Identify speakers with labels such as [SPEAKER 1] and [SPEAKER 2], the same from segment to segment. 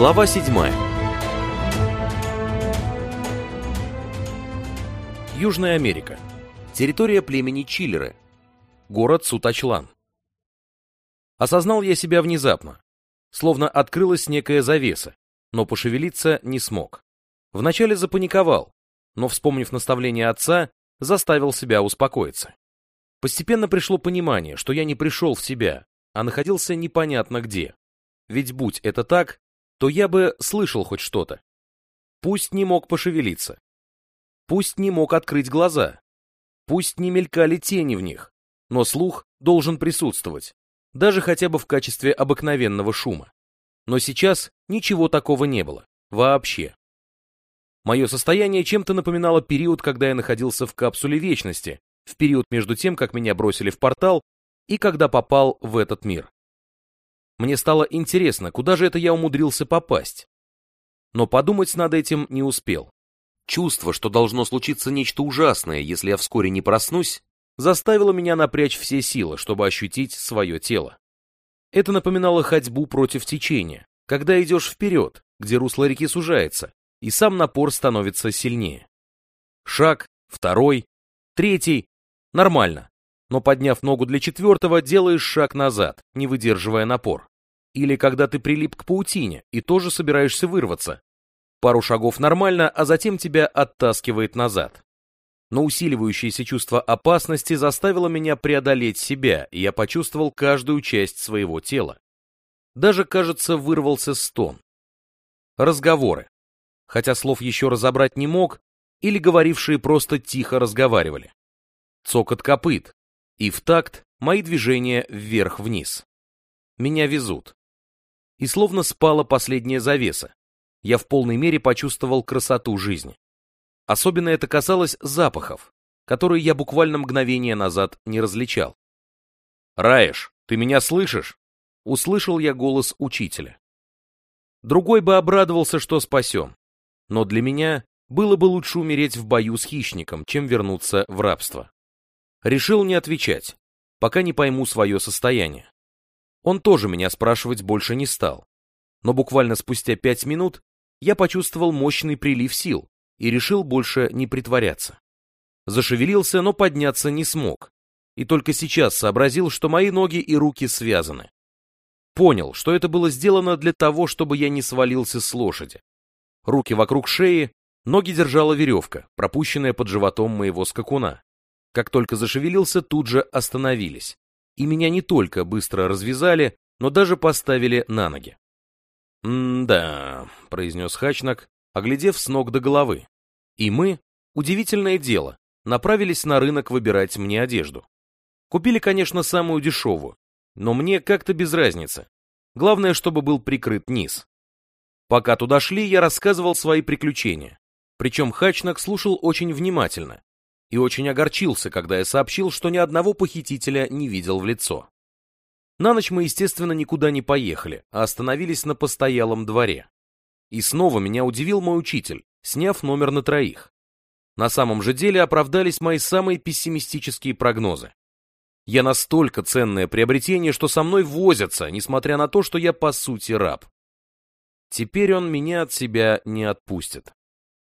[SPEAKER 1] Глава 7 Южная Америка. Территория племени Чиллеры. Город Сутачлан. Осознал я себя внезапно. Словно открылась некая завеса, но пошевелиться не смог. Вначале запаниковал, но, вспомнив наставление отца, заставил себя успокоиться. Постепенно пришло понимание, что я не пришел в себя, а находился непонятно где. Ведь будь это так, то я бы слышал хоть что-то. Пусть не мог пошевелиться. Пусть не мог открыть глаза. Пусть не мелькали тени в них. Но слух должен присутствовать, даже хотя бы в качестве обыкновенного шума. Но сейчас ничего такого не было. Вообще. Мое состояние чем-то напоминало период, когда я находился в капсуле вечности, в период между тем, как меня бросили в портал, и когда попал в этот мир. Мне стало интересно, куда же это я умудрился попасть. Но подумать над этим не успел. Чувство, что должно случиться нечто ужасное, если я вскоре не проснусь, заставило меня напрячь все силы, чтобы ощутить свое тело. Это напоминало ходьбу против течения, когда идешь вперед, где русло реки сужается, и сам напор становится сильнее. Шаг, второй, третий. Нормально. Но подняв ногу для четвертого, делаешь шаг назад, не выдерживая напор. Или когда ты прилип к паутине и тоже собираешься вырваться. Пару шагов нормально, а затем тебя оттаскивает назад. Но усиливающееся чувство опасности заставило меня преодолеть себя, и я почувствовал каждую часть своего тела. Даже, кажется, вырвался стон. Разговоры. Хотя слов еще разобрать не мог, или говорившие просто тихо разговаривали. Цокот копыт, и в такт мои движения вверх-вниз. Меня везут и словно спала последняя завеса. Я в полной мере почувствовал красоту жизни. Особенно это касалось запахов, которые я буквально мгновение назад не различал. «Раеш, ты меня слышишь?» Услышал я голос учителя. Другой бы обрадовался, что спасем. Но для меня было бы лучше умереть в бою с хищником, чем вернуться в рабство. Решил не отвечать, пока не пойму свое состояние. Он тоже меня спрашивать больше не стал. Но буквально спустя пять минут я почувствовал мощный прилив сил и решил больше не притворяться. Зашевелился, но подняться не смог. И только сейчас сообразил, что мои ноги и руки связаны. Понял, что это было сделано для того, чтобы я не свалился с лошади. Руки вокруг шеи, ноги держала веревка, пропущенная под животом моего скакуна. Как только зашевелился, тут же остановились и меня не только быстро развязали, но даже поставили на ноги. «М-да», — произнес Хачнак, оглядев с ног до головы. И мы, удивительное дело, направились на рынок выбирать мне одежду. Купили, конечно, самую дешевую, но мне как-то без разницы. Главное, чтобы был прикрыт низ. Пока туда шли, я рассказывал свои приключения. Причем Хачнак слушал очень внимательно, и очень огорчился, когда я сообщил, что ни одного похитителя не видел в лицо. На ночь мы, естественно, никуда не поехали, а остановились на постоялом дворе. И снова меня удивил мой учитель, сняв номер на троих. На самом же деле оправдались мои самые пессимистические прогнозы. Я настолько ценное приобретение, что со мной возятся, несмотря на то, что я по сути раб. Теперь он меня от себя не отпустит.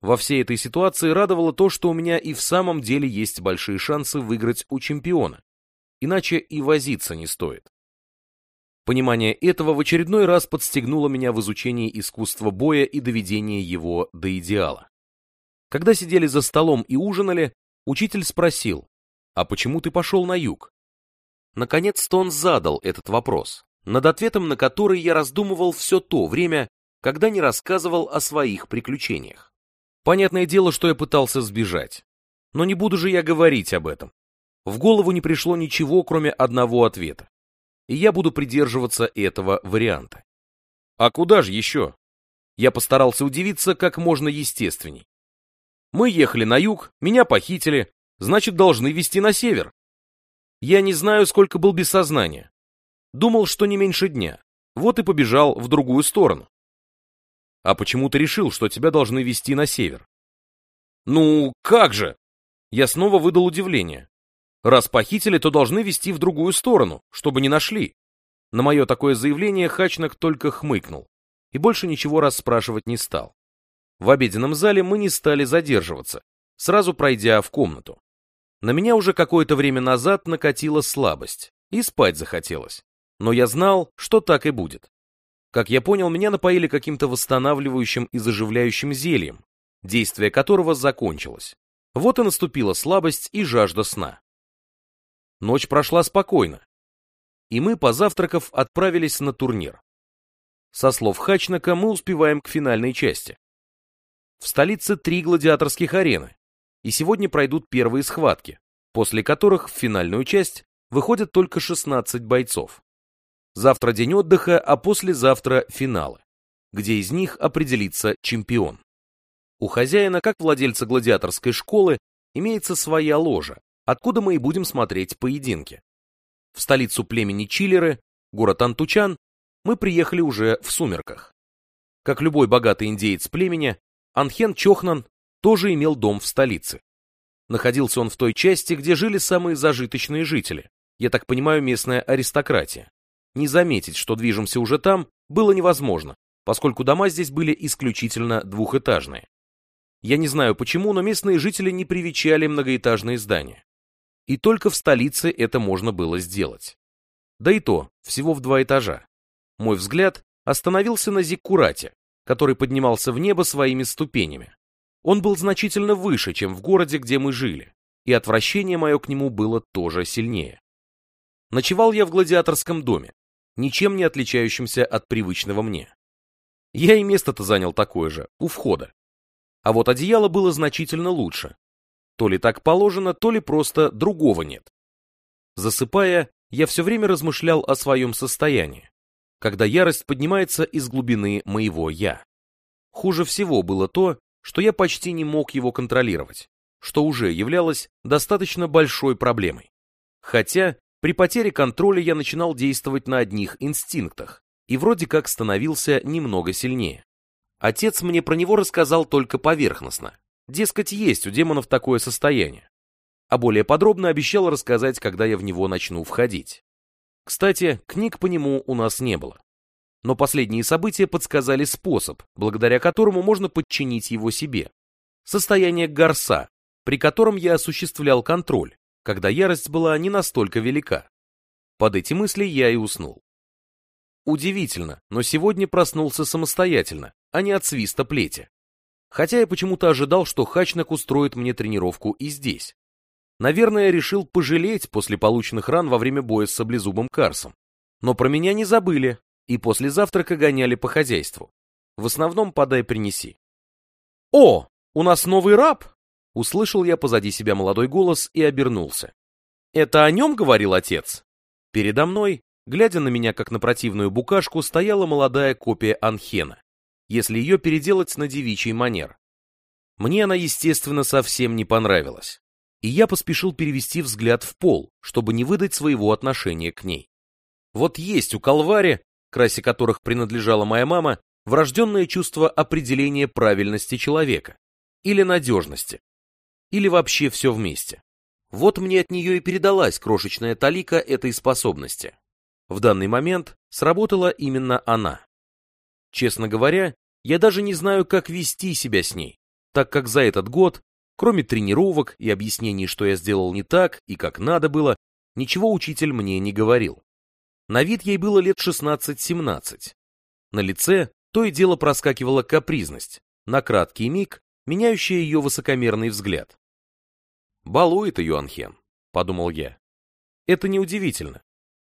[SPEAKER 1] Во всей этой ситуации радовало то, что у меня и в самом деле есть большие шансы выиграть у чемпиона. Иначе и возиться не стоит. Понимание этого в очередной раз подстегнуло меня в изучении искусства боя и доведения его до идеала. Когда сидели за столом и ужинали, учитель спросил, «А почему ты пошел на юг?» Наконец-то он задал этот вопрос, над ответом на который я раздумывал все то время, когда не рассказывал о своих приключениях. Понятное дело, что я пытался сбежать. Но не буду же я говорить об этом. В голову не пришло ничего, кроме одного ответа. И я буду придерживаться этого варианта. А куда же еще? Я постарался удивиться как можно естественней. Мы ехали на юг, меня похитили, значит, должны везти на север. Я не знаю, сколько был без сознания. Думал, что не меньше дня. Вот и побежал в другую сторону. А почему ты решил, что тебя должны вести на север? Ну, как же? Я снова выдал удивление. Раз похитили, то должны вести в другую сторону, чтобы не нашли. На мое такое заявление Хачнак только хмыкнул. и больше ничего расспрашивать не стал. В обеденном зале мы не стали задерживаться, сразу пройдя в комнату. На меня уже какое-то время назад накатила слабость, и спать захотелось. Но я знал, что так и будет. Как я понял, меня напоили каким-то восстанавливающим и заживляющим зельем, действие которого закончилось. Вот и наступила слабость и жажда сна. Ночь прошла спокойно, и мы, позавтракав, отправились на турнир. Со слов Хачнака мы успеваем к финальной части. В столице три гладиаторских арены, и сегодня пройдут первые схватки, после которых в финальную часть выходят только 16 бойцов. Завтра день отдыха, а послезавтра финалы, где из них определится чемпион. У хозяина, как владельца гладиаторской школы, имеется своя ложа, откуда мы и будем смотреть поединки. В столицу племени Чиллеры, город Антучан, мы приехали уже в сумерках. Как любой богатый индеец племени, Анхен Чохнан тоже имел дом в столице. Находился он в той части, где жили самые зажиточные жители, я так понимаю, местная аристократия. Не заметить, что движемся уже там, было невозможно, поскольку дома здесь были исключительно двухэтажные. Я не знаю почему, но местные жители не привечали многоэтажные здания. И только в столице это можно было сделать. Да и то, всего в два этажа. Мой взгляд остановился на Зиккурате, который поднимался в небо своими ступенями. Он был значительно выше, чем в городе, где мы жили, и отвращение мое к нему было тоже сильнее. Ночевал я в гладиаторском доме, ничем не отличающемся от привычного мне. Я и место-то занял такое же, у входа. А вот одеяло было значительно лучше. То ли так положено, то ли просто другого нет. Засыпая, я все время размышлял о своем состоянии, когда ярость поднимается из глубины моего «я». Хуже всего было то, что я почти не мог его контролировать, что уже являлось достаточно большой проблемой. Хотя при потере контроля я начинал действовать на одних инстинктах и вроде как становился немного сильнее. Отец мне про него рассказал только поверхностно. Дескать, есть у демонов такое состояние. А более подробно обещал рассказать, когда я в него начну входить. Кстати, книг по нему у нас не было. Но последние события подсказали способ, благодаря которому можно подчинить его себе. Состояние горса, при котором я осуществлял контроль, когда ярость была не настолько велика. Под эти мысли я и уснул. Удивительно, но сегодня проснулся самостоятельно, а не от свиста плети. Хотя я почему-то ожидал, что Хачнак устроит мне тренировку и здесь. Наверное, решил пожалеть после полученных ран во время боя с саблезубым Карсом. Но про меня не забыли, и после завтрака гоняли по хозяйству. В основном подай-принеси. «О, у нас новый раб!» Услышал я позади себя молодой голос и обернулся. «Это о нем?» — говорил отец. Передо мной, глядя на меня как на противную букашку, стояла молодая копия Анхена, если ее переделать на девичий манер. Мне она, естественно, совсем не понравилась, и я поспешил перевести взгляд в пол, чтобы не выдать своего отношения к ней. Вот есть у Калвари, красе которых принадлежала моя мама, врожденное чувство определения правильности человека или надежности, или вообще все вместе. Вот мне от нее и передалась крошечная талика этой способности. В данный момент сработала именно она. Честно говоря, я даже не знаю, как вести себя с ней, так как за этот год, кроме тренировок и объяснений, что я сделал не так и как надо было, ничего учитель мне не говорил. На вид ей было лет 16-17. На лице то и дело проскакивала капризность, на краткий миг меняющая ее высокомерный взгляд. Балует ее Анхен, подумал я. Это неудивительно,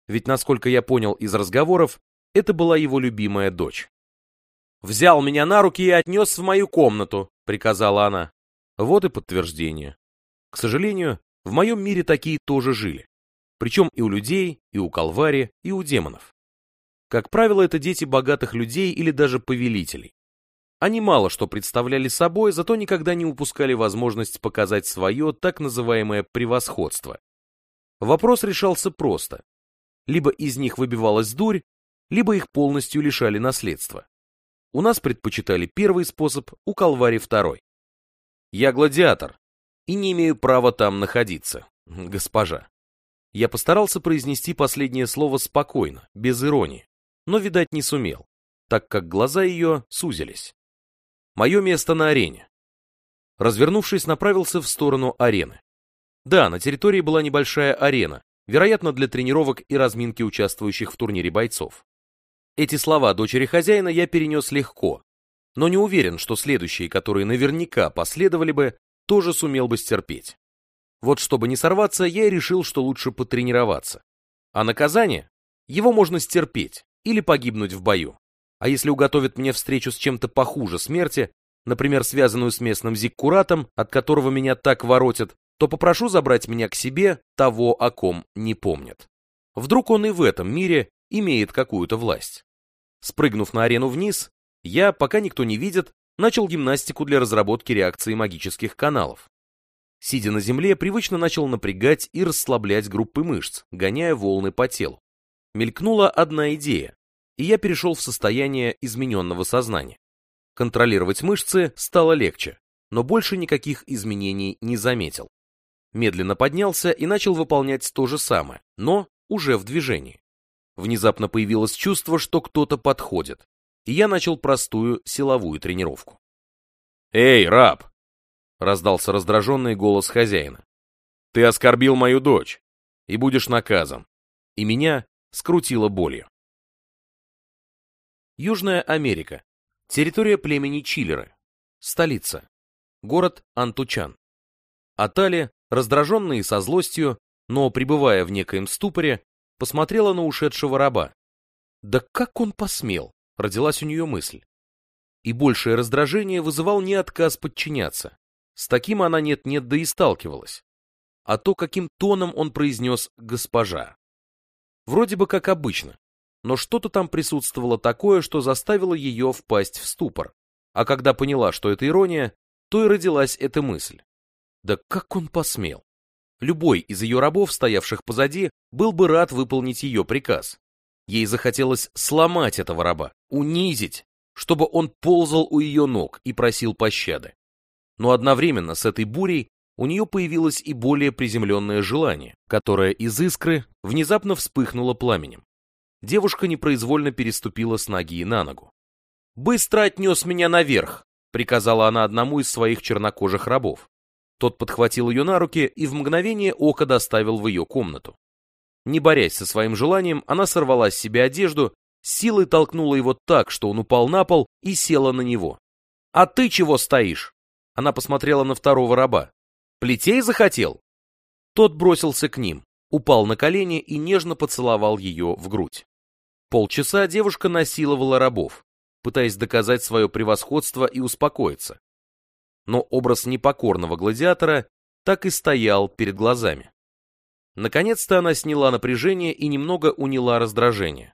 [SPEAKER 1] ведь, насколько я понял из разговоров, это была его любимая дочь. «Взял меня на руки и отнес в мою комнату», — приказала она. Вот и подтверждение. К сожалению, в моем мире такие тоже жили. Причем и у людей, и у Калвари, и у демонов. Как правило, это дети богатых людей или даже повелителей. Они мало что представляли собой, зато никогда не упускали возможность показать свое так называемое превосходство. Вопрос решался просто. Либо из них выбивалась дурь, либо их полностью лишали наследства. У нас предпочитали первый способ, у Калвари второй. Я гладиатор и не имею права там находиться, госпожа. Я постарался произнести последнее слово спокойно, без иронии, но, видать, не сумел так как глаза ее сузились. Мое место на арене. Развернувшись, направился в сторону арены. Да, на территории была небольшая арена, вероятно, для тренировок и разминки участвующих в турнире бойцов. Эти слова дочери хозяина я перенес легко, но не уверен, что следующие, которые наверняка последовали бы, тоже сумел бы стерпеть. Вот чтобы не сорваться, я и решил, что лучше потренироваться. А наказание? Его можно стерпеть или погибнуть в бою. А если уготовят мне встречу с чем-то похуже смерти, например, связанную с местным зиккуратом, от которого меня так воротят, то попрошу забрать меня к себе того, о ком не помнят. Вдруг он и в этом мире имеет какую-то власть. Спрыгнув на арену вниз, я, пока никто не видит, начал гимнастику для разработки реакции магических каналов. Сидя на земле, привычно начал напрягать и расслаблять группы мышц, гоняя волны по телу. Мелькнула одна идея, и я перешел в состояние измененного сознания. Контролировать мышцы стало легче, но больше никаких изменений не заметил. Медленно поднялся и начал выполнять то же самое, но уже в движении. Внезапно появилось чувство, что кто-то подходит, и я начал простую силовую тренировку. «Эй, раб!» — раздался раздраженный голос хозяина. «Ты оскорбил мою дочь, и будешь наказан». И меня скрутило болью. Южная Америка. Территория племени Чиллеры. Столица. Город Антучан. Атали, раздраженная со злостью, но пребывая в некоем ступоре, посмотрела на ушедшего раба. Да как он посмел? родилась у нее мысль. И большее раздражение вызывал не отказ подчиняться. С таким она нет-нет да и сталкивалась. А то, каким тоном он произнес «госпожа». Вроде бы как обычно, но что-то там присутствовало такое, что заставило ее впасть в ступор. А когда поняла, что это ирония, то и родилась эта мысль. Да как он посмел? Любой из ее рабов, стоявших позади, был бы рад выполнить ее приказ. Ей захотелось сломать этого раба, унизить, чтобы он ползал у ее ног и просил пощады. Но одновременно с этой бурей у нее появилось и более приземленное желание, которое из искры внезапно вспыхнуло пламенем. Девушка непроизвольно переступила с ноги на ногу. «Быстро отнес меня наверх!» — приказала она одному из своих чернокожих рабов. Тот подхватил ее на руки и в мгновение ока доставил в ее комнату. Не борясь со своим желанием, она сорвала с себя одежду, силой толкнула его так, что он упал на пол и села на него. «А ты чего стоишь?» Она посмотрела на второго раба. «Плетей захотел?» Тот бросился к ним, упал на колени и нежно поцеловал ее в грудь. Полчаса девушка насиловала рабов, пытаясь доказать свое превосходство и успокоиться. Но образ непокорного гладиатора так и стоял перед глазами. Наконец-то она сняла напряжение и немного уняла раздражение.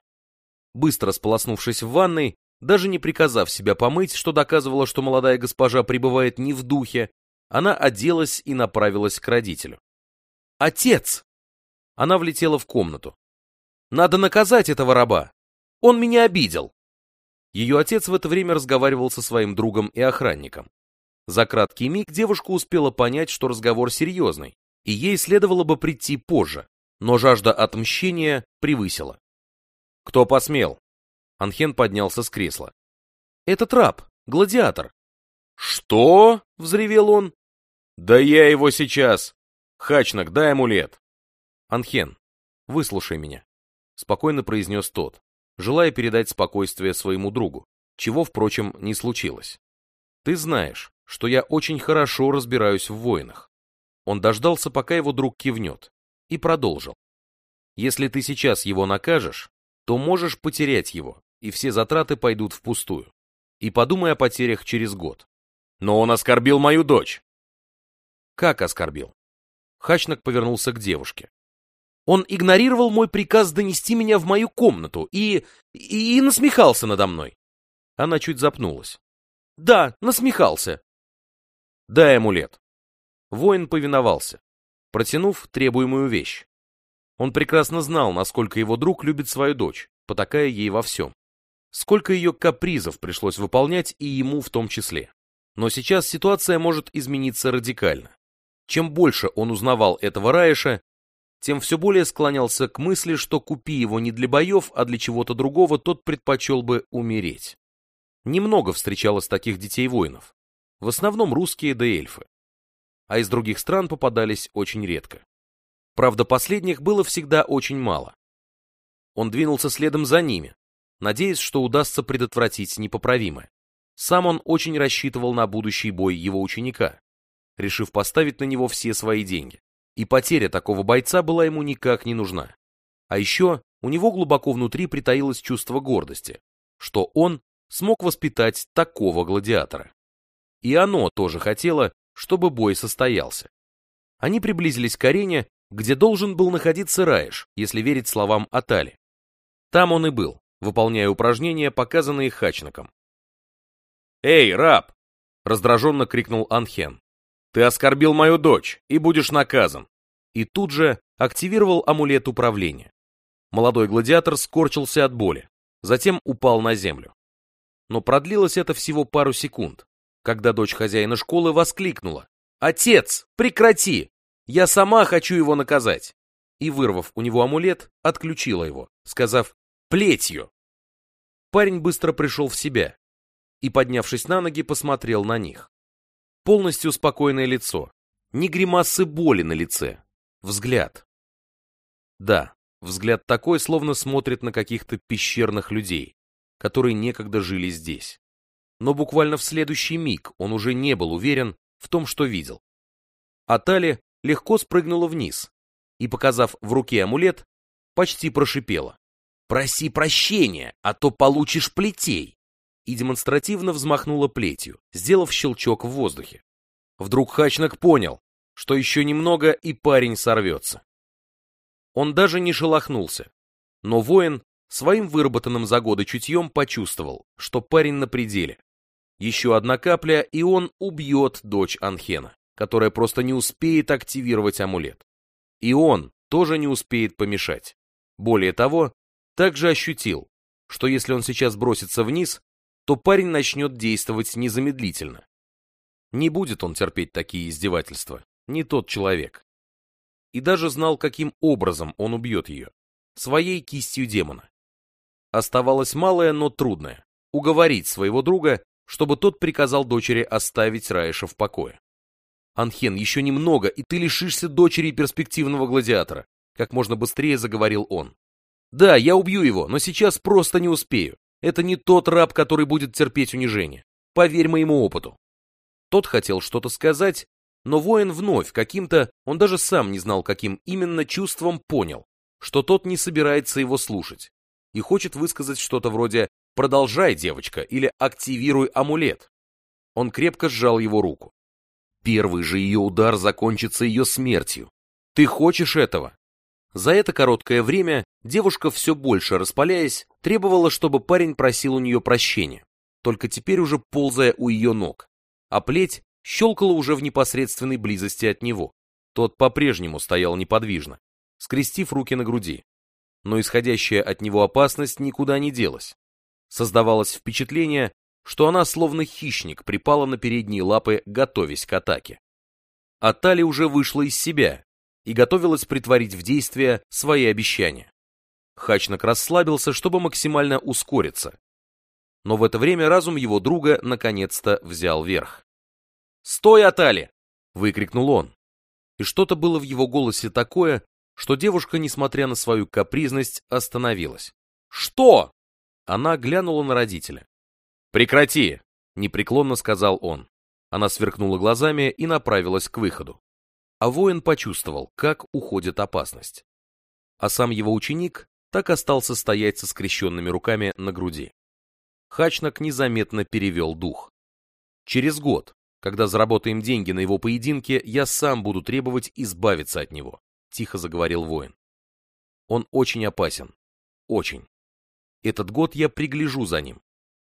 [SPEAKER 1] Быстро сполоснувшись в ванной, даже не приказав себя помыть, что доказывало, что молодая госпожа пребывает не в духе, она оделась и направилась к родителю. «Отец!» Она влетела в комнату. «Надо наказать этого раба! Он меня обидел!» Ее отец в это время разговаривал со своим другом и охранником. За краткий миг девушка успела понять, что разговор серьезный, и ей следовало бы прийти позже, но жажда отмщения превысила. «Кто посмел?» Анхен поднялся с кресла. «Это трап, гладиатор». «Что?» — взревел он. «Да я его сейчас! Хачнак, дай амулет!» «Анхен, выслушай меня», — спокойно произнес тот, желая передать спокойствие своему другу, чего, впрочем, не случилось. «Ты знаешь, что я очень хорошо разбираюсь в войнах. Он дождался, пока его друг кивнет, и продолжил. Если ты сейчас его накажешь, то можешь потерять его, и все затраты пойдут впустую. И подумай о потерях через год. Но он оскорбил мою дочь. Как оскорбил? Хачнак повернулся к девушке. Он игнорировал мой приказ донести меня в мою комнату и... и, и насмехался надо мной. Она чуть запнулась. Да, насмехался. Дай амулет. Воин повиновался, протянув требуемую вещь. Он прекрасно знал, насколько его друг любит свою дочь, потакая ей во всем. Сколько ее капризов пришлось выполнять и ему в том числе. Но сейчас ситуация может измениться радикально. Чем больше он узнавал этого Раиша, тем все более склонялся к мысли, что купи его не для боев, а для чего-то другого, тот предпочел бы умереть. Немного встречалось таких детей-воинов. В основном русские да эльфы. А из других стран попадались очень редко. Правда, последних было всегда очень мало. Он двинулся следом за ними, надеясь, что удастся предотвратить непоправимое. Сам он очень рассчитывал на будущий бой его ученика, решив поставить на него все свои деньги. И потеря такого бойца была ему никак не нужна. А еще у него глубоко внутри притаилось чувство гордости, что он смог воспитать такого гладиатора. И оно тоже хотело, чтобы бой состоялся. Они приблизились к арене, где должен был находиться Раиш, если верить словам Атали. Там он и был, выполняя упражнения, показанные Хачнаком. «Эй, раб!» — раздраженно крикнул Анхен. «Ты оскорбил мою дочь и будешь наказан!» И тут же активировал амулет управления. Молодой гладиатор скорчился от боли, затем упал на землю. Но продлилось это всего пару секунд, когда дочь хозяина школы воскликнула. «Отец, прекрати! Я сама хочу его наказать!» И, вырвав у него амулет, отключила его, сказав «плетью». Парень быстро пришел в себя и, поднявшись на ноги, посмотрел на них. Полностью спокойное лицо, ни гримасы боли на лице, взгляд. Да, взгляд такой, словно смотрит на каких-то пещерных людей, которые некогда жили здесь. Но буквально в следующий миг он уже не был уверен в том, что видел. Атали легко спрыгнула вниз и, показав в руке амулет, почти прошипела. «Проси прощения, а то получишь плетей!» И демонстративно взмахнула плетью, сделав щелчок в воздухе. Вдруг Хачнак понял, что еще немного и парень сорвется. Он даже не шелохнулся, но воин своим выработанным за годы чутьем почувствовал, что парень на пределе. Еще одна капля, и он убьет дочь Анхена, которая просто не успеет активировать амулет. И он тоже не успеет помешать. Более того, также ощутил, что если он сейчас бросится вниз, то парень начнет действовать незамедлительно. Не будет он терпеть такие издевательства, не тот человек. И даже знал, каким образом он убьет ее. Своей кистью демона. Оставалось малое, но трудное — уговорить своего друга, чтобы тот приказал дочери оставить Раиша в покое. «Анхен, еще немного, и ты лишишься дочери перспективного гладиатора», как можно быстрее заговорил он. «Да, я убью его, но сейчас просто не успею. Это не тот раб, который будет терпеть унижение. Поверь моему опыту». Тот хотел что-то сказать, но воин вновь каким-то, он даже сам не знал каким именно чувством понял, что тот не собирается его слушать и хочет высказать что-то вроде «продолжай, девочка» или «активируй амулет». Он крепко сжал его руку. Первый же ее удар закончится ее смертью. Ты хочешь этого? За это короткое время девушка, все больше распаляясь, требовала, чтобы парень просил у нее прощения, только теперь уже ползая у ее ног. А плеть щелкала уже в непосредственной близости от него. Тот по-прежнему стоял неподвижно, скрестив руки на груди но исходящая от него опасность никуда не делась. Создавалось впечатление, что она словно хищник припала на передние лапы, готовясь к атаке. А Тали уже вышла из себя и готовилась притворить в действие свои обещания. Хачнак расслабился, чтобы максимально ускориться. Но в это время разум его друга наконец-то взял верх. «Стой, Атали!» — выкрикнул он. И что-то было в его голосе такое, что девушка, несмотря на свою капризность, остановилась. «Что?» Она глянула на родителя. «Прекрати!» — непреклонно сказал он. Она сверкнула глазами и направилась к выходу. А воин почувствовал, как уходит опасность. А сам его ученик так остался стоять со скрещенными руками на груди. Хачнак незаметно перевел дух. Через год, когда заработаем деньги на его поединке, я сам буду требовать избавиться от него тихо заговорил воин. Он очень опасен. Очень. Этот год я пригляжу за ним.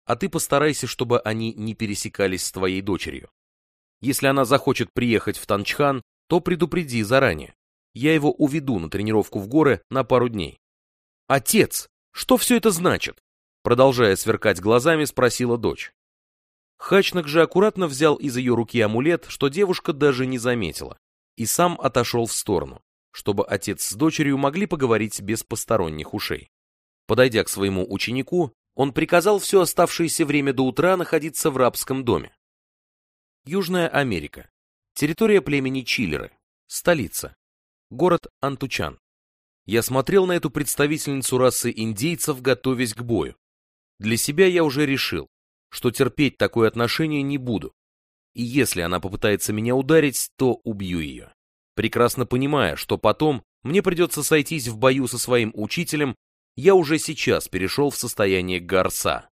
[SPEAKER 1] А ты постарайся, чтобы они не пересекались с твоей дочерью. Если она захочет приехать в Танчхан, то предупреди заранее. Я его уведу на тренировку в горы на пару дней. Отец, что все это значит? Продолжая сверкать глазами, спросила дочь. Хачнак же аккуратно взял из ее руки амулет, что девушка даже не заметила, и сам отошел в сторону, чтобы отец с дочерью могли поговорить без посторонних ушей. Подойдя к своему ученику, он приказал все оставшееся время до утра находиться в рабском доме. Южная Америка. Территория племени Чиллеры. Столица. Город Антучан. Я смотрел на эту представительницу расы индейцев, готовясь к бою. Для себя я уже решил, что терпеть такое отношение не буду. И если она попытается меня ударить, то убью ее. Прекрасно понимая, что потом мне придется сойтись в бою со своим учителем, я уже сейчас перешел в состояние горса.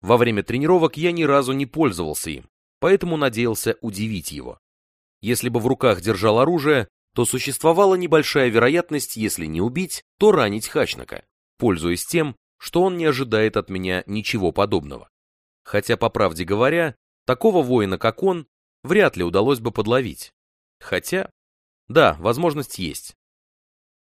[SPEAKER 1] Во время тренировок я ни разу не пользовался им, поэтому надеялся удивить его. Если бы в руках держал оружие, то существовала небольшая вероятность, если не убить, то ранить Хачнака, пользуясь тем, что он не ожидает от меня ничего подобного. Хотя, по правде говоря, такого воина, как он, вряд ли удалось бы подловить. Хотя, да, возможность есть.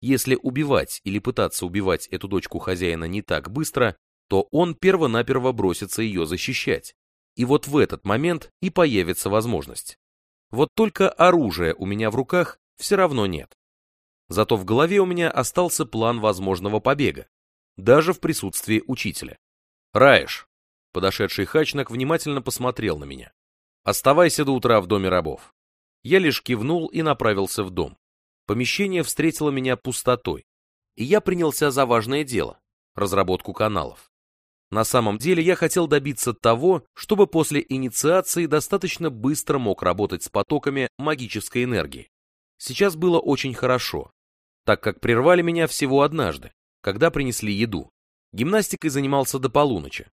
[SPEAKER 1] Если убивать или пытаться убивать эту дочку хозяина не так быстро, то он перво-наперво бросится ее защищать. И вот в этот момент и появится возможность. Вот только оружия у меня в руках все равно нет. Зато в голове у меня остался план возможного побега, даже в присутствии учителя. «Раиш!» Подошедший Хачнак внимательно посмотрел на меня. «Оставайся до утра в доме рабов». Я лишь кивнул и направился в дом. Помещение встретило меня пустотой, и я принялся за важное дело — разработку каналов. На самом деле я хотел добиться того, чтобы после инициации достаточно быстро мог работать с потоками магической энергии. Сейчас было очень хорошо, так как прервали меня всего однажды, когда принесли еду. Гимнастикой занимался до полуночи,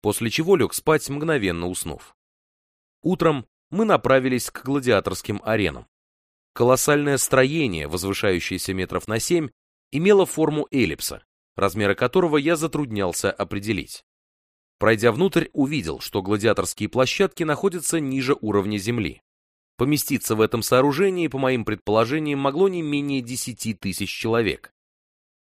[SPEAKER 1] после чего лег спать, мгновенно уснув. Утром мы направились к гладиаторским аренам. Колоссальное строение, возвышающееся метров на семь, имело форму эллипса, размеры которого я затруднялся определить. Пройдя внутрь, увидел, что гладиаторские площадки находятся ниже уровня земли. Поместиться в этом сооружении, по моим предположениям, могло не менее 10 тысяч человек.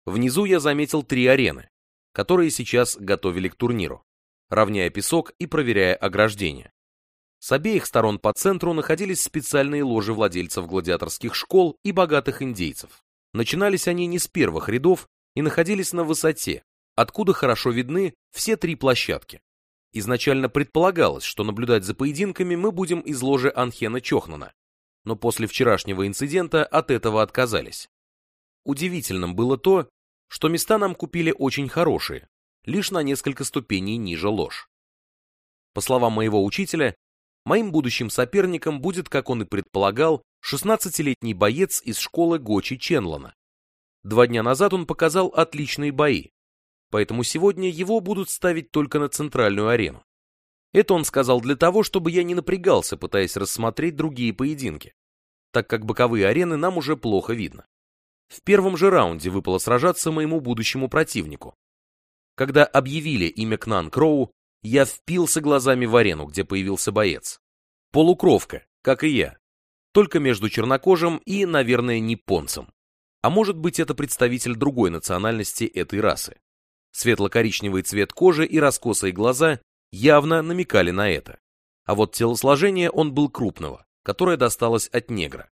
[SPEAKER 1] Внизу я заметил три арены, которые сейчас готовили к турниру, равняя песок и проверяя ограждение. С обеих сторон по центру находились специальные ложи владельцев гладиаторских школ и богатых индейцев. Начинались они не с первых рядов и находились на высоте, откуда хорошо видны все три площадки. Изначально предполагалось, что наблюдать за поединками мы будем из ложи Анхена Чохнана, но после вчерашнего инцидента от этого отказались. Удивительным было то, что места нам купили очень хорошие, лишь на несколько ступеней ниже ложь. По словам моего учителя, моим будущим соперником будет, как он и предполагал, 16-летний боец из школы Гочи Ченлана. Два дня назад он показал отличные бои, поэтому сегодня его будут ставить только на центральную арену. Это он сказал для того, чтобы я не напрягался, пытаясь рассмотреть другие поединки, так как боковые арены нам уже плохо видно. В первом же раунде выпало сражаться моему будущему противнику. Когда объявили имя Кнан Кроу, я впился глазами в арену, где появился боец. Полукровка, как и я, только между чернокожим и, наверное, японцем. А может быть это представитель другой национальности этой расы. Светло-коричневый цвет кожи и раскосые глаза явно намекали на это. А вот телосложение он был крупного, которое досталось от негра.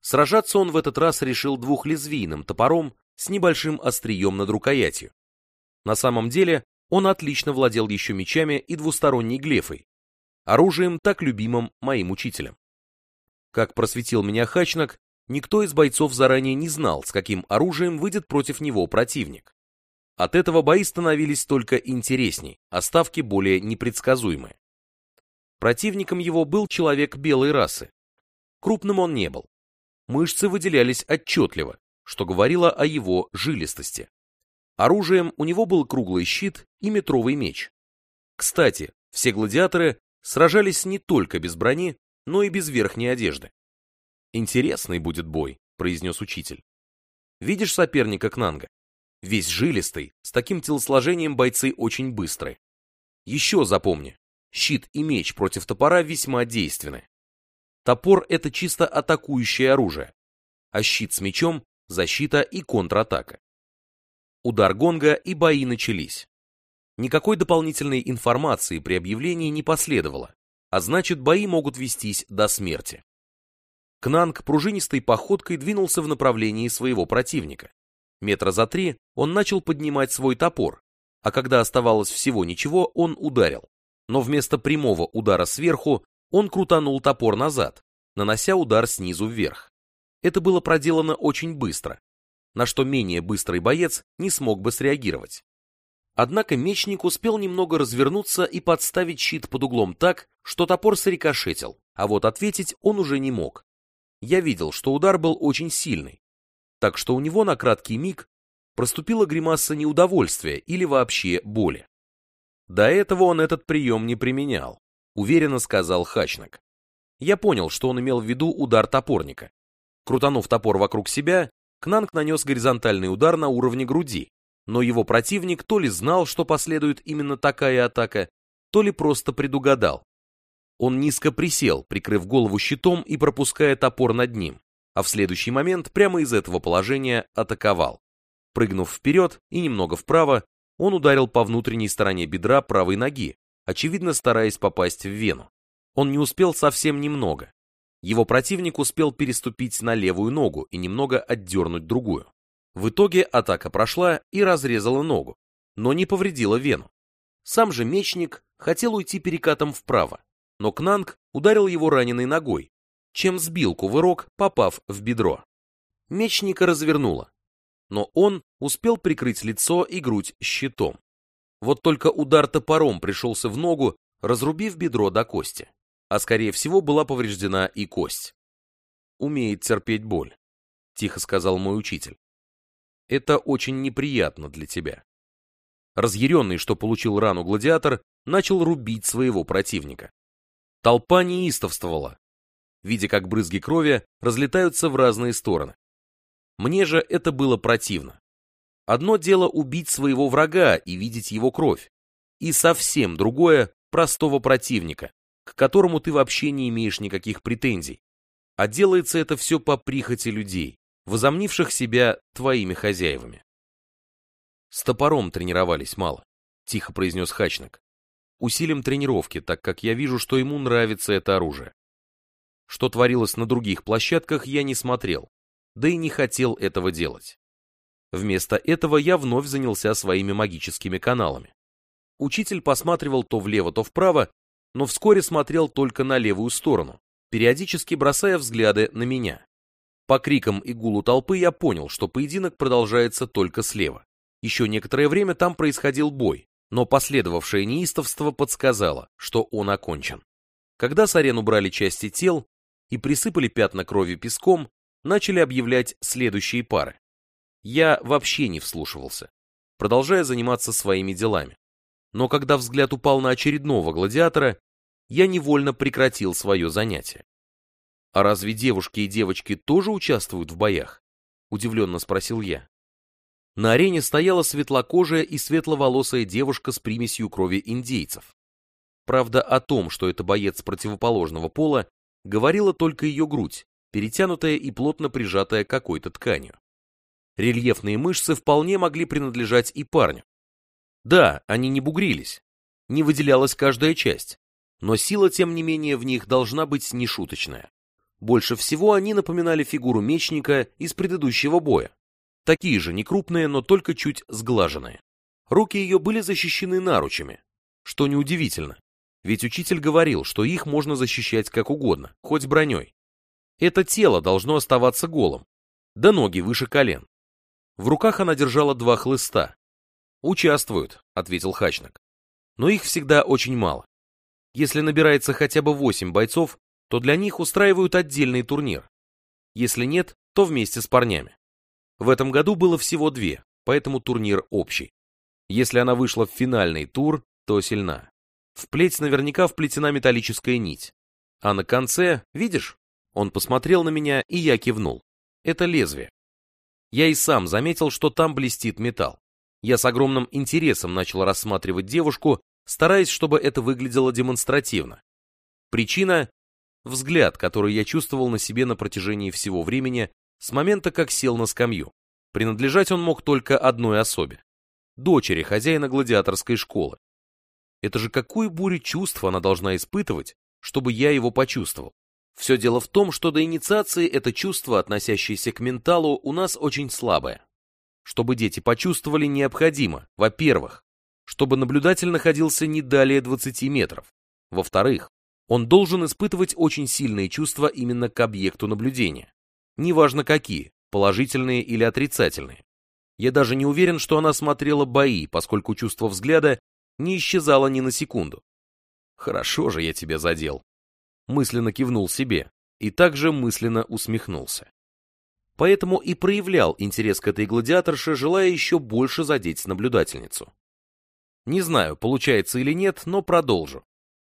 [SPEAKER 1] Сражаться он в этот раз решил двухлезвийным топором с небольшим острием над рукоятью. На самом деле он отлично владел еще мечами и двусторонней глефой, оружием, так любимым моим учителем. Как просветил меня Хачнак, никто из бойцов заранее не знал, с каким оружием выйдет против него противник. От этого бои становились только интересней, а ставки более непредсказуемые. Противником его был человек белой расы. Крупным он не был. Мышцы выделялись отчетливо, что говорило о его жилистости. Оружием у него был круглый щит и метровый меч. Кстати, все гладиаторы сражались не только без брони, но и без верхней одежды. «Интересный будет бой», — произнес учитель. «Видишь соперника Кнанга? Весь жилистый, с таким телосложением бойцы очень быстрые. Еще запомни, щит и меч против топора весьма действенны. Топор — это чисто атакующее оружие, а щит с мечом — защита и контратака. Удар гонга и бои начались. Никакой дополнительной информации при объявлении не последовало, а значит бои могут вестись до смерти. Кнанг пружинистой походкой двинулся в направлении своего противника. Метра за три он начал поднимать свой топор, а когда оставалось всего ничего, он ударил. Но вместо прямого удара сверху он крутанул топор назад, нанося удар снизу вверх. Это было проделано очень быстро, на что менее быстрый боец не смог бы среагировать. Однако мечник успел немного развернуться и подставить щит под углом так, что топор срикошетил, а вот ответить он уже не мог. Я видел, что удар был очень сильный, так что у него на краткий миг проступила гримаса неудовольствия или вообще боли. До этого он этот прием не применял, уверенно сказал Хачнак. Я понял, что он имел в виду удар топорника. Крутанув топор вокруг себя, Кнанг нанес горизонтальный удар на уровне груди, но его противник то ли знал, что последует именно такая атака, то ли просто предугадал. Он низко присел, прикрыв голову щитом и пропуская топор над ним, а в следующий момент прямо из этого положения атаковал. Прыгнув вперед и немного вправо, он ударил по внутренней стороне бедра правой ноги, очевидно стараясь попасть в вену. Он не успел совсем немного. Его противник успел переступить на левую ногу и немного отдернуть другую. В итоге атака прошла и разрезала ногу, но не повредила вену. Сам же мечник хотел уйти перекатом вправо, но Кнанг ударил его раненой ногой, чем сбил кувырок, попав в бедро. Мечника развернуло, но он успел прикрыть лицо и грудь щитом. Вот только удар топором пришелся в ногу, разрубив бедро до кости, а скорее всего была повреждена и кость. «Умеет терпеть боль», — тихо сказал мой учитель. Это очень неприятно для тебя. Разъяренный, что получил рану гладиатор, начал рубить своего противника. Толпа неистовствовала, видя, как брызги крови разлетаются в разные стороны. Мне же это было противно. Одно дело убить своего врага и видеть его кровь, и совсем другое – простого противника, к которому ты вообще не имеешь никаких претензий. А делается это все по прихоти людей, возомнивших себя твоими хозяевами. С топором тренировались мало, тихо произнес Хачнак. Усилим тренировки, так как я вижу, что ему нравится это оружие. Что творилось на других площадках, я не смотрел, да и не хотел этого делать. Вместо этого я вновь занялся своими магическими каналами. Учитель посматривал то влево, то вправо, но вскоре смотрел только на левую сторону, периодически бросая взгляды на меня. По крикам и гулу толпы я понял, что поединок продолжается только слева. Еще некоторое время там происходил бой, но последовавшее неистовство подсказало, что он окончен. Когда с арен убрали части тел и присыпали пятна крови песком, начали объявлять следующие пары. Я вообще не вслушивался, продолжая заниматься своими делами. Но когда взгляд упал на очередного гладиатора, я невольно прекратил свое занятие. «А разве девушки и девочки тоже участвуют в боях?» — удивленно спросил я. На арене стояла светлокожая и светловолосая девушка с примесью крови индейцев. Правда, о том, что это боец противоположного пола, говорила только ее грудь, перетянутая и плотно прижатая какой-то тканью. Рельефные мышцы вполне могли принадлежать и парню. Да, они не бугрились, не выделялась каждая часть, но сила, тем не менее, в них должна быть нешуточная. Больше всего они напоминали фигуру мечника из предыдущего боя. Такие же, некрупные, но только чуть сглаженные. Руки ее были защищены наручами, что неудивительно, ведь учитель говорил, что их можно защищать как угодно, хоть броней. Это тело должно оставаться голым, да ноги выше колен. В руках она держала два хлыста. «Участвуют», — ответил Хачнак. «Но их всегда очень мало. Если набирается хотя бы восемь бойцов, то для них устраивают отдельный турнир. Если нет, то вместе с парнями. В этом году было всего две, поэтому турнир общий. Если она вышла в финальный тур, то сильна. В плеть наверняка вплетена металлическая нить. А на конце, видишь? Он посмотрел на меня, и я кивнул. Это лезвие. Я и сам заметил, что там блестит металл. Я с огромным интересом начал рассматривать девушку, стараясь, чтобы это выглядело демонстративно. Причина Взгляд, который я чувствовал на себе на протяжении всего времени, с момента, как сел на скамью. Принадлежать он мог только одной особе. Дочери хозяина гладиаторской школы. Это же какую бурю чувств она должна испытывать, чтобы я его почувствовал. Все дело в том, что до инициации это чувство, относящееся к менталу, у нас очень слабое. Чтобы дети почувствовали, необходимо, во-первых, чтобы наблюдатель находился не далее 20 метров. Во-вторых, он должен испытывать очень сильные чувства именно к объекту наблюдения. Неважно какие, положительные или отрицательные. Я даже не уверен, что она смотрела бои, поскольку чувство взгляда не исчезало ни на секунду. Хорошо же я тебя задел. Мысленно кивнул себе и также мысленно усмехнулся. Поэтому и проявлял интерес к этой гладиаторше, желая еще больше задеть наблюдательницу. Не знаю, получается или нет, но продолжу.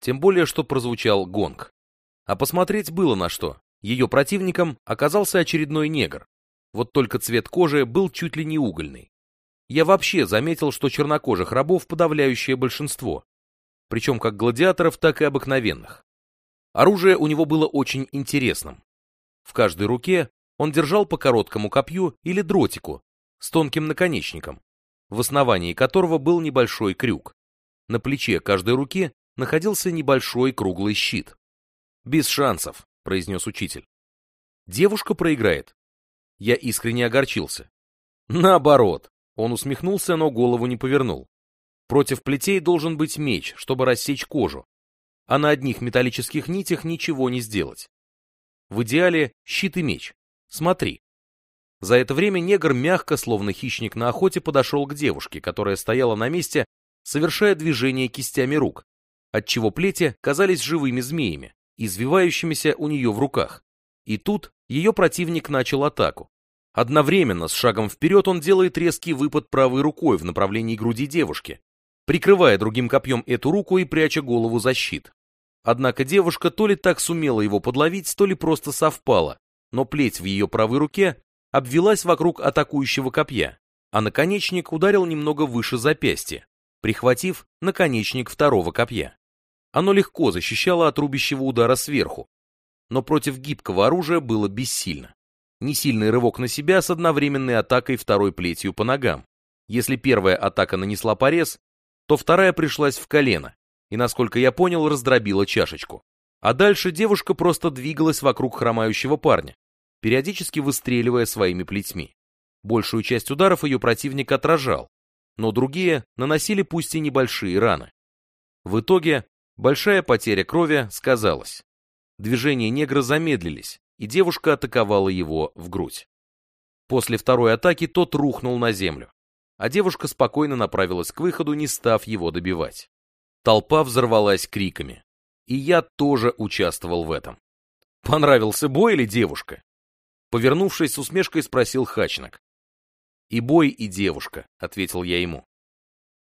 [SPEAKER 1] Тем более, что прозвучал гонг. А посмотреть было на что. Ее противником оказался очередной негр. Вот только цвет кожи был чуть ли не угольный. Я вообще заметил, что чернокожих рабов подавляющее большинство. Причем как гладиаторов, так и обыкновенных. Оружие у него было очень интересным. В каждой руке он держал по короткому копью или дротику с тонким наконечником, в основании которого был небольшой крюк. На плече каждой руки находился небольшой круглый щит. «Без шансов», — произнес учитель. «Девушка проиграет». Я искренне огорчился. «Наоборот», — он усмехнулся, но голову не повернул. «Против плетей должен быть меч, чтобы рассечь кожу, а на одних металлических нитях ничего не сделать. В идеале щит и меч. Смотри». За это время негр мягко, словно хищник на охоте, подошел к девушке, которая стояла на месте, совершая движение кистями рук, отчего плети казались живыми змеями, извивающимися у нее в руках. И тут ее противник начал атаку. Одновременно с шагом вперед он делает резкий выпад правой рукой в направлении груди девушки, прикрывая другим копьем эту руку и пряча голову за щит. Однако девушка то ли так сумела его подловить, то ли просто совпала, но плеть в ее правой руке обвелась вокруг атакующего копья, а наконечник ударил немного выше запястья, прихватив наконечник второго копья. Оно легко защищало от рубящего удара сверху, но против гибкого оружия было бессильно. Несильный рывок на себя с одновременной атакой второй плетью по ногам. Если первая атака нанесла порез, то вторая пришлась в колено и, насколько я понял, раздробила чашечку. А дальше девушка просто двигалась вокруг хромающего парня, периодически выстреливая своими плетьми. Большую часть ударов ее противник отражал, но другие наносили пусть и небольшие раны. В итоге Большая потеря крови сказалась. Движения негра замедлились, и девушка атаковала его в грудь. После второй атаки тот рухнул на землю, а девушка спокойно направилась к выходу, не став его добивать. Толпа взорвалась криками, и я тоже участвовал в этом. Понравился бой или девушка? Повернувшись с усмешкой, спросил Хачнак. «И бой, и девушка», — ответил я ему.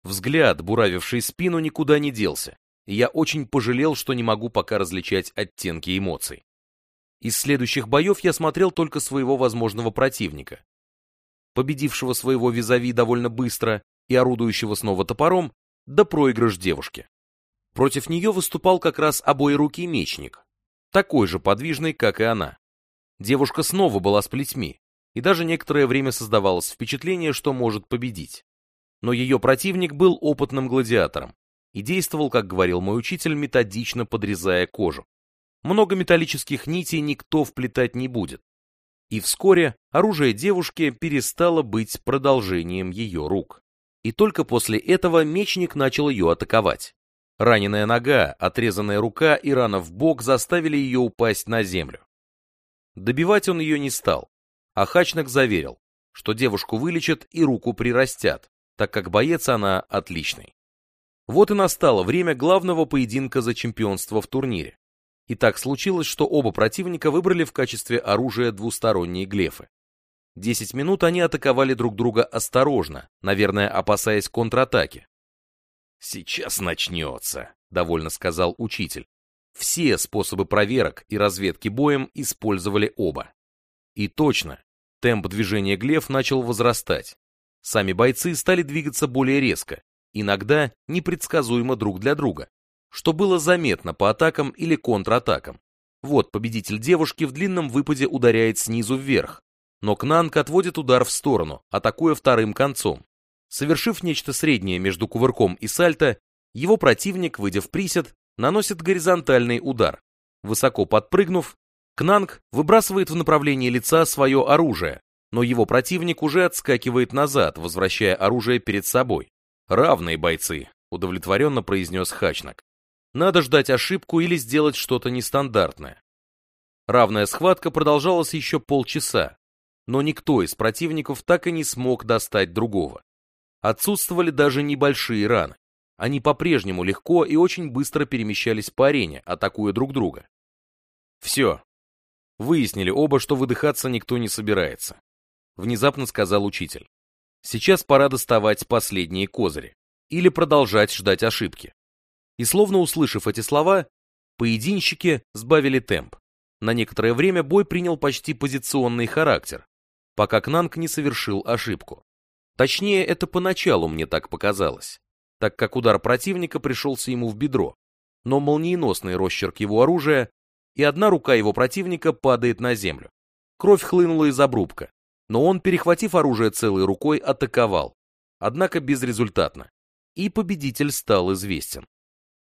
[SPEAKER 1] Взгляд, буравивший спину, никуда не делся и я очень пожалел, что не могу пока различать оттенки эмоций. Из следующих боев я смотрел только своего возможного противника. Победившего своего визави довольно быстро и орудующего снова топором, да проигрыш девушки. Против нее выступал как раз обоирукий мечник, такой же подвижный, как и она. Девушка снова была с плетьми, и даже некоторое время создавалось впечатление, что может победить. Но ее противник был опытным гладиатором, и действовал, как говорил мой учитель, методично подрезая кожу. Много металлических нитей никто вплетать не будет. И вскоре оружие девушки перестало быть продолжением ее рук. И только после этого мечник начал ее атаковать. Раненая нога, отрезанная рука и рана в бок заставили ее упасть на землю. Добивать он ее не стал, а Хачнак заверил, что девушку вылечат и руку прирастят, так как боец она отличный. Вот и настало время главного поединка за чемпионство в турнире. И так случилось, что оба противника выбрали в качестве оружия двусторонние глефы. Десять минут они атаковали друг друга осторожно, наверное, опасаясь контратаки. «Сейчас начнется», — довольно сказал учитель. Все способы проверок и разведки боем использовали оба. И точно, темп движения глеф начал возрастать. Сами бойцы стали двигаться более резко, иногда непредсказуемо друг для друга, что было заметно по атакам или контратакам. Вот победитель девушки в длинном выпаде ударяет снизу вверх, но Кнанг отводит удар в сторону, атакуя вторым концом. Совершив нечто среднее между кувырком и сальто, его противник, выйдя в присед, наносит горизонтальный удар. Высоко подпрыгнув, Кнанг выбрасывает в направлении лица свое оружие, но его противник уже отскакивает назад, возвращая оружие перед собой. «Равные бойцы», — удовлетворенно произнес Хачнак. «Надо ждать ошибку или сделать что-то нестандартное». Равная схватка продолжалась еще полчаса, но никто из противников так и не смог достать другого. Отсутствовали даже небольшие раны. Они по-прежнему легко и очень быстро перемещались по арене, атакуя друг друга. Все, Выяснили оба, что выдыхаться никто не собирается. Внезапно сказал учитель. Сейчас пора доставать последние козыри. Или продолжать ждать ошибки. И словно услышав эти слова, поединщики сбавили темп. На некоторое время бой принял почти позиционный характер, пока Кнанг не совершил ошибку. Точнее, это поначалу мне так показалось, так как удар противника пришелся ему в бедро, но молниеносный росчерк его оружия и одна рука его противника падает на землю. Кровь хлынула из обрубка, но он, перехватив оружие целой рукой, атаковал, однако безрезультатно, и победитель стал известен.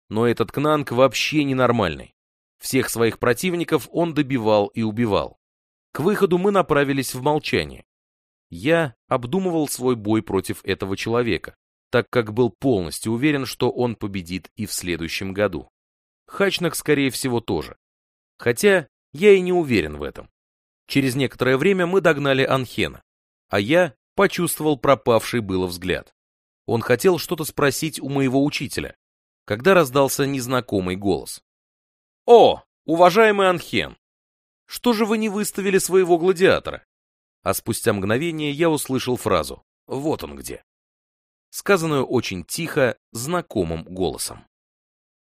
[SPEAKER 1] Но этот Кнанг вообще ненормальный. Всех своих противников он добивал и убивал. К выходу мы направились в молчание. Я обдумывал свой бой против этого человека, так как был полностью уверен, что он победит и в следующем году. Хачнак, скорее всего, тоже. Хотя я и не уверен в этом. Через некоторое время мы догнали Анхена, а я почувствовал пропавший было взгляд. Он хотел что-то спросить у моего учителя, когда раздался незнакомый голос. «О, уважаемый Анхен, что же вы не выставили своего гладиатора?» А спустя мгновение я услышал фразу «Вот он где», сказанную очень тихо, знакомым голосом.